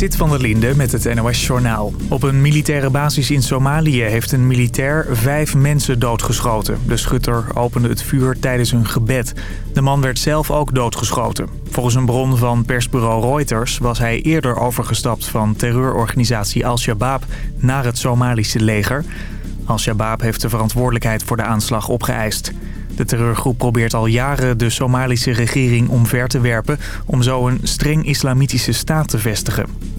Sit van der Linde met het NOS-journaal. Op een militaire basis in Somalië heeft een militair vijf mensen doodgeschoten. De schutter opende het vuur tijdens een gebed. De man werd zelf ook doodgeschoten. Volgens een bron van persbureau Reuters was hij eerder overgestapt van terreurorganisatie Al-Shabaab naar het Somalische leger. Al-Shabaab heeft de verantwoordelijkheid voor de aanslag opgeëist. De terreurgroep probeert al jaren de Somalische regering omver te werpen... om zo een streng islamitische staat te vestigen.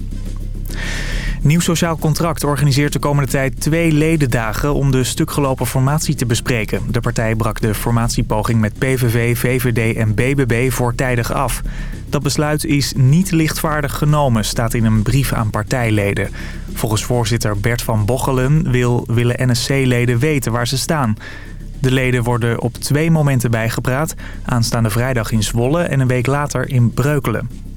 Nieuw Sociaal Contract organiseert de komende tijd twee ledendagen om de stukgelopen formatie te bespreken. De partij brak de formatiepoging met PVV, VVD en BBB voortijdig af. Dat besluit is niet lichtvaardig genomen, staat in een brief aan partijleden. Volgens voorzitter Bert van Bochelen wil, willen NSC-leden weten waar ze staan. De leden worden op twee momenten bijgepraat. Aanstaande vrijdag in Zwolle en een week later in Breukelen.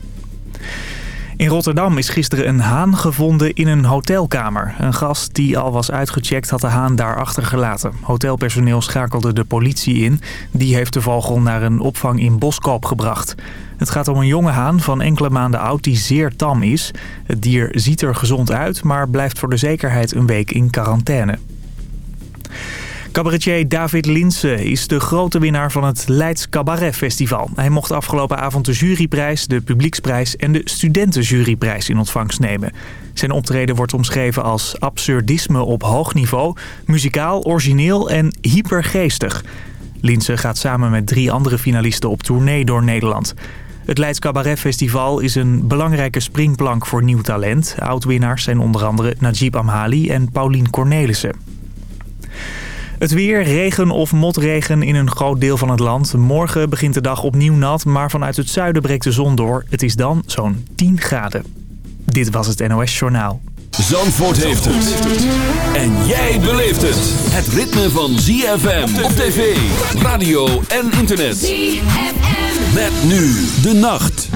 In Rotterdam is gisteren een haan gevonden in een hotelkamer. Een gast die al was uitgecheckt had de haan daar achtergelaten. Hotelpersoneel schakelde de politie in. Die heeft de vogel naar een opvang in Boskoop gebracht. Het gaat om een jonge haan van enkele maanden oud die zeer tam is. Het dier ziet er gezond uit, maar blijft voor de zekerheid een week in quarantaine. Cabaretier David Linse is de grote winnaar van het Leids Cabaret Festival. Hij mocht afgelopen avond de juryprijs, de publieksprijs en de studentenjuryprijs in ontvangst nemen. Zijn optreden wordt omschreven als absurdisme op hoog niveau, muzikaal, origineel en hypergeestig. Linse gaat samen met drie andere finalisten op tournee door Nederland. Het Leids Cabaret Festival is een belangrijke springplank voor nieuw talent. Oudwinnaars zijn onder andere Najib Amhali en Paulien Cornelissen. Het weer, regen of motregen in een groot deel van het land. Morgen begint de dag opnieuw nat, maar vanuit het zuiden breekt de zon door. Het is dan zo'n 10 graden. Dit was het NOS Journaal. Zandvoort heeft het. En jij beleeft het. Het ritme van ZFM op tv, radio en internet. ZFM. Met nu de nacht.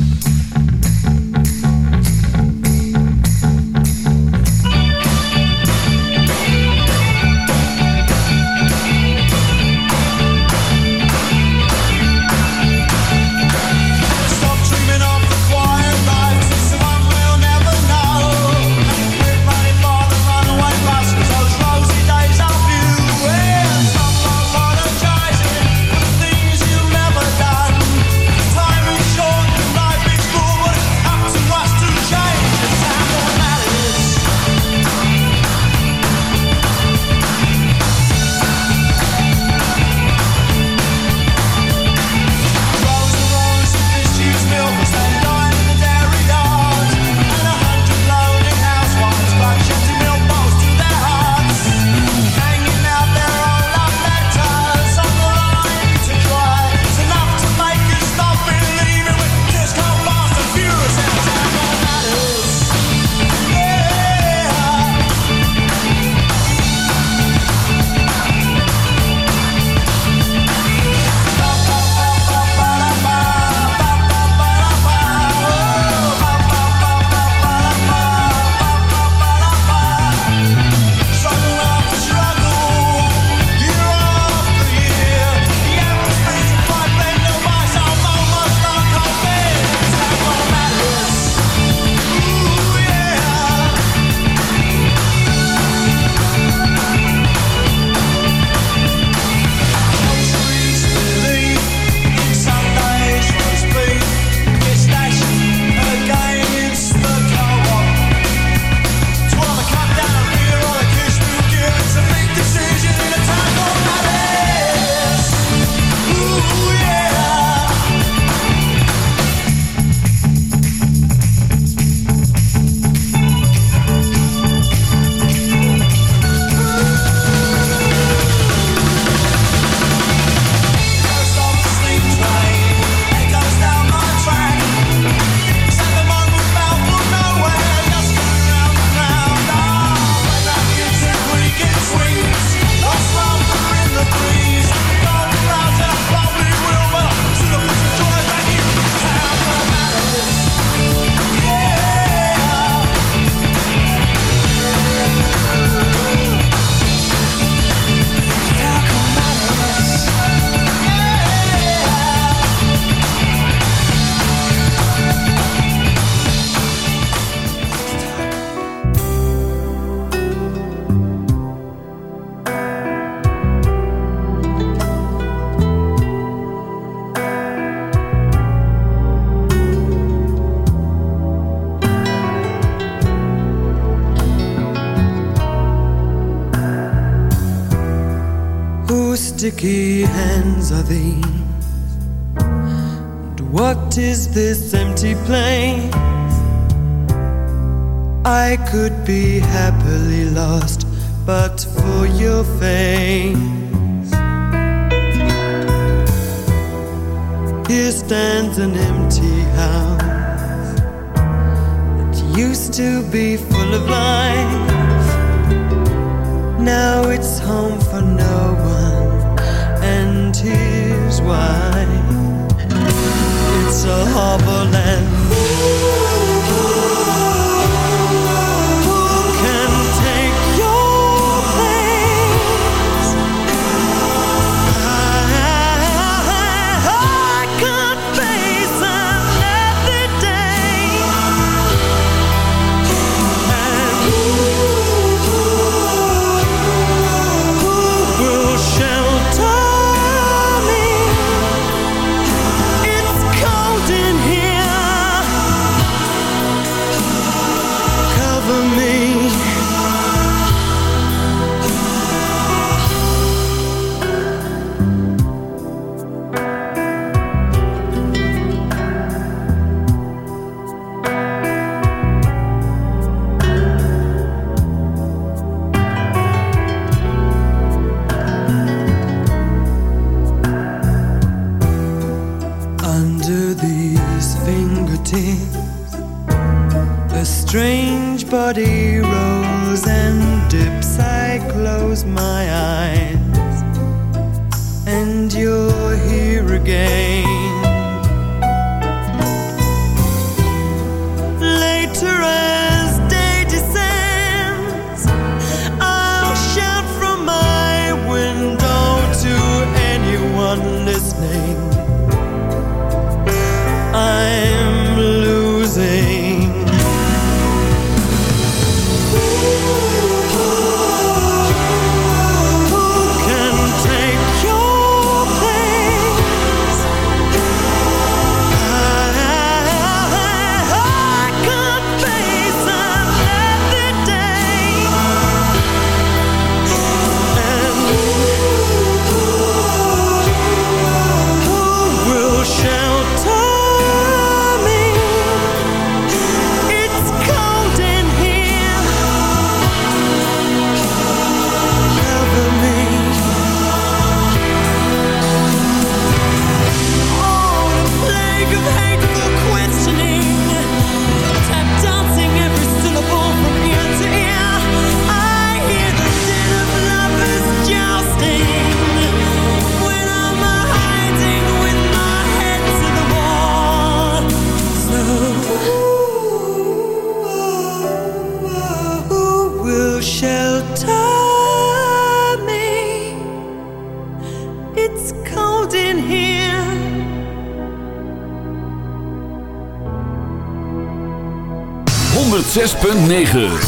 Stands an empty house that used to be full of life. Now it's home for no one, and here's why. It's a harbor land. 9.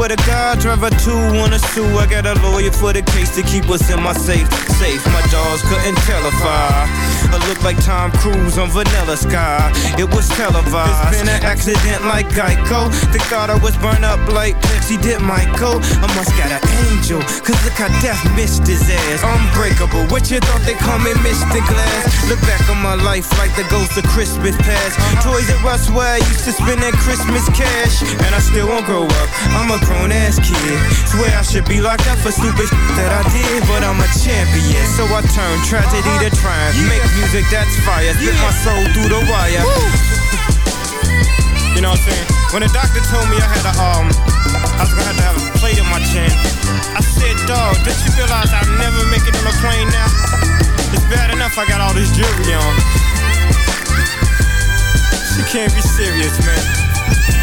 to God, driver two wanna sue. I got a lawyer for the case to keep us in my safe. Safe, my dogs couldn't tell if I like Tom Cruise on Vanilla Sky. It was televised. It's been an accident like Geico. They thought I was burned up like Pepsi did Michael. I must got an angel, cause look how death missed his ass. Unbreakable, what you thought they call me Mr. Glass? Look back on my life like the ghost of Christmas past. Toys R Us where I used to spend that Christmas cash. And I still won't grow up. I'm a grown ass kid. Swear I should be locked up for stupid that I did, but I'm a champion. So I turn tragedy to triumph. Make music that's fire. Spit my soul through the wire. You know what I'm saying? When the doctor told me I had a um, I was gonna have to have a plate in my chin. I said, dog, did you realize I'll never make it on a plane now? It's bad enough I got all this jewelry on. She can't be serious, man.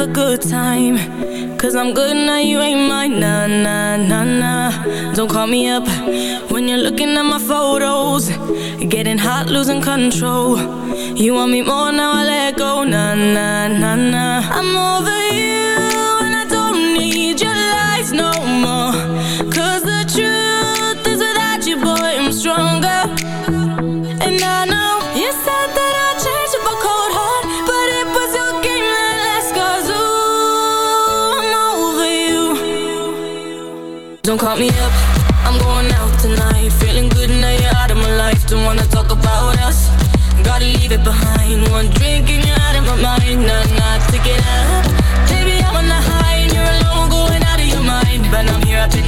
have a good time.